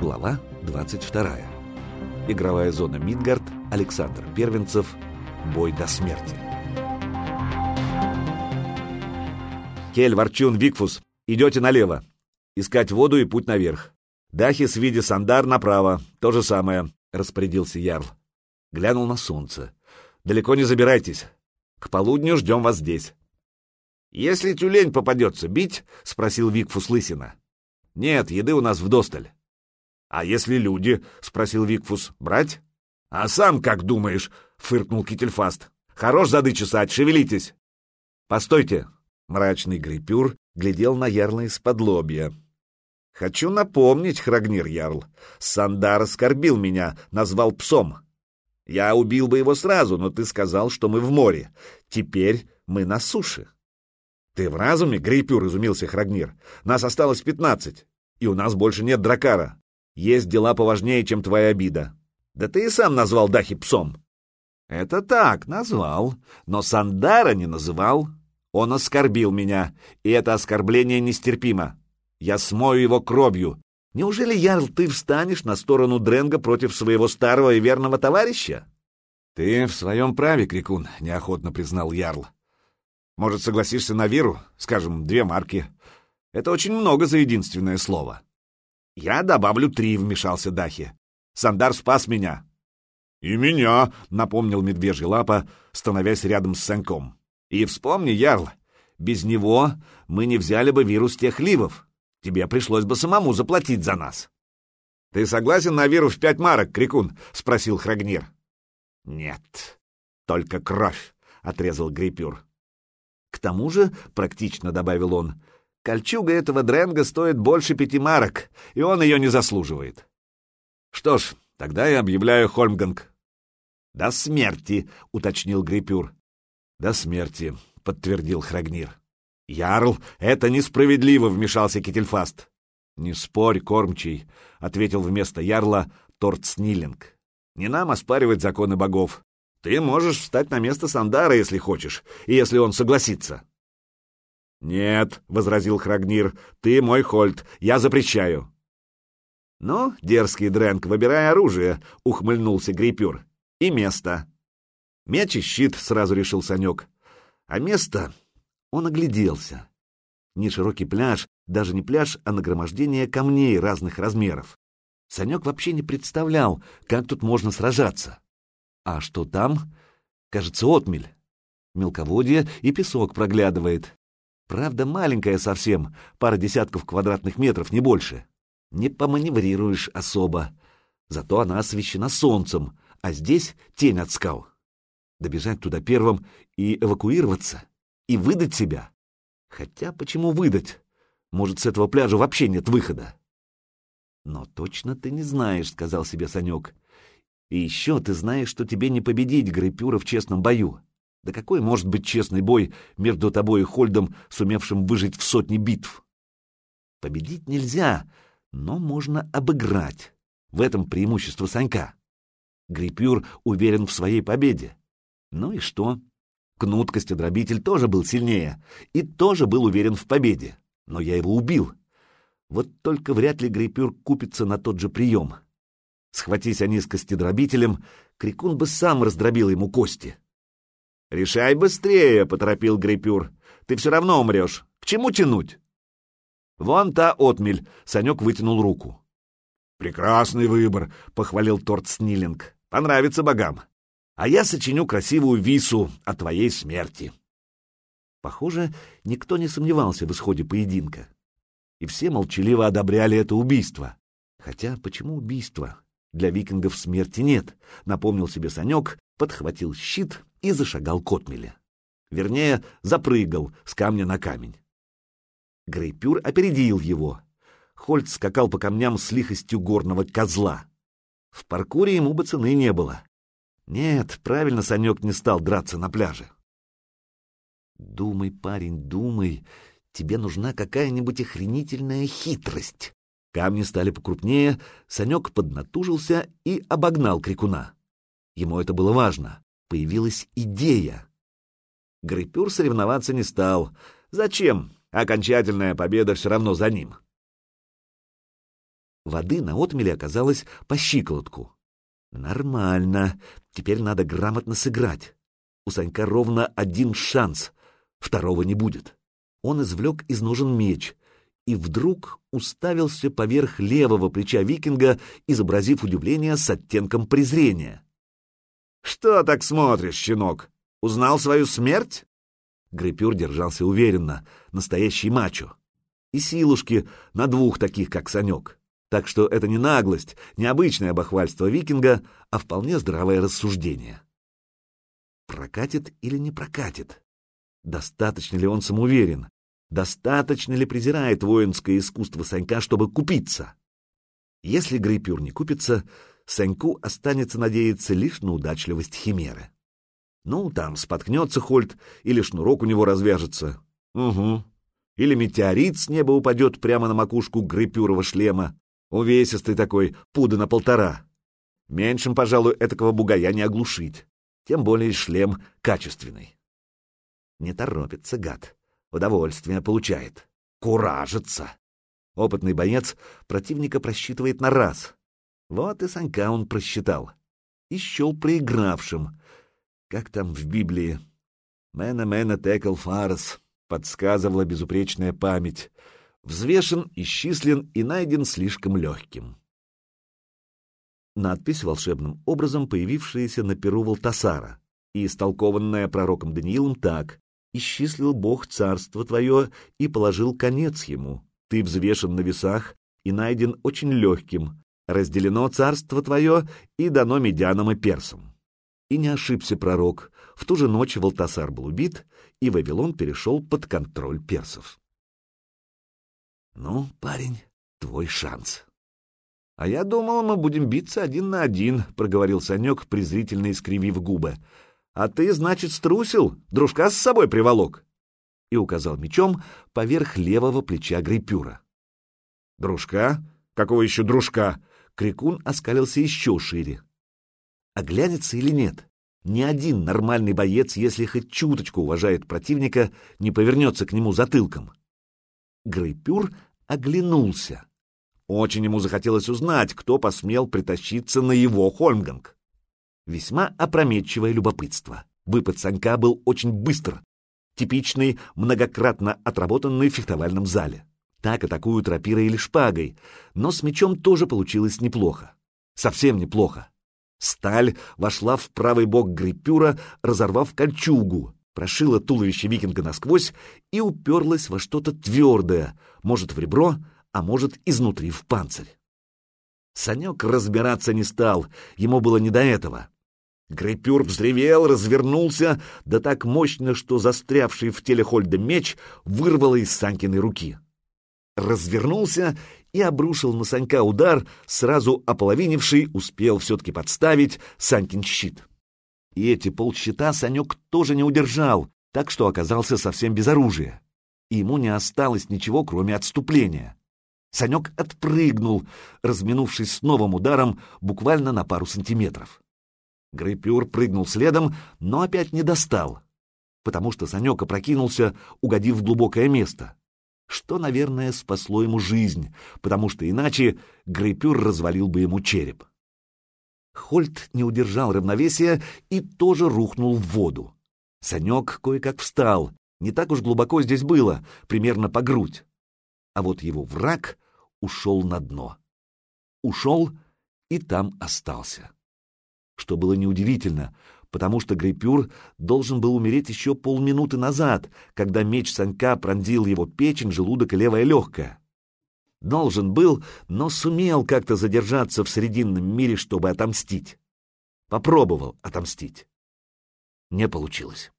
Глава 22. Игровая зона Мидгард, Александр Первенцев, бой до смерти. Кель, Ворчун, Викфус, идете налево. Искать воду и путь наверх. Дахис виде сандар направо, то же самое, распорядился Ярл. Глянул на солнце. Далеко не забирайтесь. К полудню ждем вас здесь. «Если тюлень попадется, бить?» — спросил Викфус Лысина. «Нет, еды у нас вдосталь». «А если люди?» — спросил Викфус. «Брать?» «А сам как думаешь?» — фыркнул Кительфаст. «Хорош зады чесать, шевелитесь!» «Постойте!» — мрачный Грипюр глядел на Ярла из-под лобья. «Хочу напомнить, Храгнир Ярл, Сандар оскорбил меня, назвал псом. Я убил бы его сразу, но ты сказал, что мы в море. Теперь мы на суше». «Ты в разуме, Грипюр?» — изумился Храгнир. «Нас осталось пятнадцать, и у нас больше нет дракара. Есть дела поважнее, чем твоя обида. Да ты и сам назвал Дахи псом. Это так, назвал, но Сандара не называл. Он оскорбил меня, и это оскорбление нестерпимо. Я смою его кровью. Неужели, Ярл, ты встанешь на сторону Дренга против своего старого и верного товарища? Ты в своем праве, Крикун, неохотно признал Ярл. Может, согласишься на веру, скажем, две марки. Это очень много за единственное слово. «Я добавлю три», — вмешался Дахи. «Сандар спас меня». «И меня», — напомнил медвежий лапа, становясь рядом с Саньком. «И вспомни, Ярл, без него мы не взяли бы вирус тех ливов. Тебе пришлось бы самому заплатить за нас». «Ты согласен на виру в пять марок, Крикун?» — спросил Храгнир. «Нет, только кровь», — отрезал Грипюр. «К тому же», — практично добавил он, Кольчуга этого Дренга стоит больше пяти марок, и он ее не заслуживает. Что ж, тогда я объявляю Хольмганг. До смерти, уточнил Грипюр. До смерти, подтвердил Храгнир. Ярл, это несправедливо, вмешался Кительфаст. Не спорь, кормчий, ответил вместо Ярла Торт Сниллинг. Не нам оспаривать законы богов. Ты можешь встать на место Сандара, если хочешь, и если он согласится. «Нет», — возразил Храгнир, — «ты мой Хольт, я запрещаю». «Ну, дерзкий Дрэнк, выбирай оружие», — ухмыльнулся Грипюр. «И место». «Меч и щит», — сразу решил Санек. «А место...» Он огляделся. Не широкий пляж, даже не пляж, а нагромождение камней разных размеров. Санек вообще не представлял, как тут можно сражаться. А что там? Кажется, отмель. Мелководье и песок проглядывает. Правда, маленькая совсем, пара десятков квадратных метров, не больше. Не поманеврируешь особо. Зато она освещена солнцем, а здесь тень от скал. Добежать туда первым и эвакуироваться, и выдать себя. Хотя почему выдать? Может, с этого пляжа вообще нет выхода? Но точно ты не знаешь, — сказал себе Санек. И еще ты знаешь, что тебе не победить Грейпюра в честном бою. Да какой может быть честный бой между тобой и Хольдом, сумевшим выжить в сотни битв? Победить нельзя, но можно обыграть. В этом преимущество Санька. Грипюр уверен в своей победе. Ну и что? Кнут Костедробитель тоже был сильнее и тоже был уверен в победе. Но я его убил. Вот только вряд ли Грипюр купится на тот же прием. Схватись они с Костедробителем, Крикун бы сам раздробил ему кости. «Решай быстрее», — поторопил Грипюр. «Ты все равно умрешь. К чему тянуть?» «Вон та отмель», — Санек вытянул руку. «Прекрасный выбор», — похвалил Торт Сниллинг. «Понравится богам. А я сочиню красивую вису о твоей смерти». Похоже, никто не сомневался в исходе поединка. И все молчаливо одобряли это убийство. Хотя почему убийство? Для викингов смерти нет, напомнил себе Санек, подхватил щит и зашагал к отмеле. Вернее, запрыгал с камня на камень. Грейпюр опередил его. Хольт скакал по камням с лихостью горного козла. В паркуре ему бы цены не было. Нет, правильно Санек не стал драться на пляже. Думай, парень, думай, тебе нужна какая-нибудь охренительная хитрость. Камни стали покрупнее, Санек поднатужился и обогнал крикуна. Ему это было важно появилась идея. Грипюр соревноваться не стал. Зачем? Окончательная победа все равно за ним. Воды на отмеле оказалось по щиколотку. Нормально. Теперь надо грамотно сыграть. У Санька ровно один шанс. Второго не будет. Он извлек из ножен меч и вдруг уставился поверх левого плеча викинга, изобразив удивление с оттенком презрения. «Что так смотришь, щенок? Узнал свою смерть?» Грипюр держался уверенно, настоящий мачо. И силушки на двух таких, как Санек. Так что это не наглость, не обычное бахвальство викинга, а вполне здравое рассуждение. Прокатит или не прокатит? Достаточно ли он самоуверен? Достаточно ли презирает воинское искусство Санька, чтобы купиться? Если Грейпюр не купится, Саньку останется надеяться лишь на удачливость Химеры. Ну, там споткнется Хольт, или шнурок у него развяжется. Угу. Или метеорит с неба упадет прямо на макушку Грейпюрова шлема. Увесистый такой, пуда на полтора. Меньшим, пожалуй, этакого бугая не оглушить. Тем более шлем качественный. Не торопится гад. Удовольствие получает. Куражится. Опытный боец противника просчитывает на раз. Вот и Санька он просчитал. И счел проигравшим. Как там в Библии? «Мэна-мэна текл фарс», — подсказывала безупречная память. Взвешен, исчислен и найден слишком легким. Надпись, волшебным образом появившаяся на перу Валтасара и истолкованная пророком Даниилом так исчислил Бог царство твое и положил конец ему. Ты взвешен на весах и найден очень легким. Разделено царство твое и дано медянам и персам. И не ошибся пророк. В ту же ночь Валтасар был убит, и Вавилон перешел под контроль персов. Ну, парень, твой шанс. А я думал, мы будем биться один на один, проговорил Санек, презрительно искривив губы. А ты, значит, струсил, дружка с собой приволок. И указал мечом поверх левого плеча Грейпюра. Дружка? Какого еще дружка? Крикун оскалился еще шире. Оглянется или нет? Ни один нормальный боец, если хоть чуточку уважает противника, не повернется к нему затылком. Грейпюр оглянулся. Очень ему захотелось узнать, кто посмел притащиться на его Хольмганг. Весьма опрометчивое любопытство. Выпад Санька был очень быстр. Типичный, многократно отработанный в фехтовальном зале. Так атакуют рапирой или шпагой, но с мечом тоже получилось неплохо. Совсем неплохо. Сталь вошла в правый бок гриппюра, разорвав кольчугу, прошила туловище викинга насквозь и уперлась во что-то твердое, может, в ребро, а может, изнутри в панцирь. Санек разбираться не стал, ему было не до этого. Грейпюр взревел, развернулся, да так мощно, что застрявший в теле Хольда меч вырвало из Санькиной руки. Развернулся и обрушил на Санька удар, сразу ополовинивший, успел все-таки подставить Санькин щит. И эти полщита Санек тоже не удержал, так что оказался совсем без оружия. И ему не осталось ничего, кроме отступления. Санек отпрыгнул, разминувшись с новым ударом буквально на пару сантиметров. Грейпюр прыгнул следом, но опять не достал, потому что Санек опрокинулся, угодив в глубокое место, что, наверное, спасло ему жизнь, потому что иначе Грейпюр развалил бы ему череп. Хольт не удержал равновесия и тоже рухнул в воду. Санек кое-как встал, не так уж глубоко здесь было, примерно по грудь. А вот его враг ушел на дно. Ушел и там остался. Что было неудивительно, потому что Грейпюр должен был умереть еще полминуты назад, когда меч Санька пронзил его печень, желудок и левое легкое. Должен был, но сумел как-то задержаться в Срединном мире, чтобы отомстить. Попробовал отомстить. Не получилось.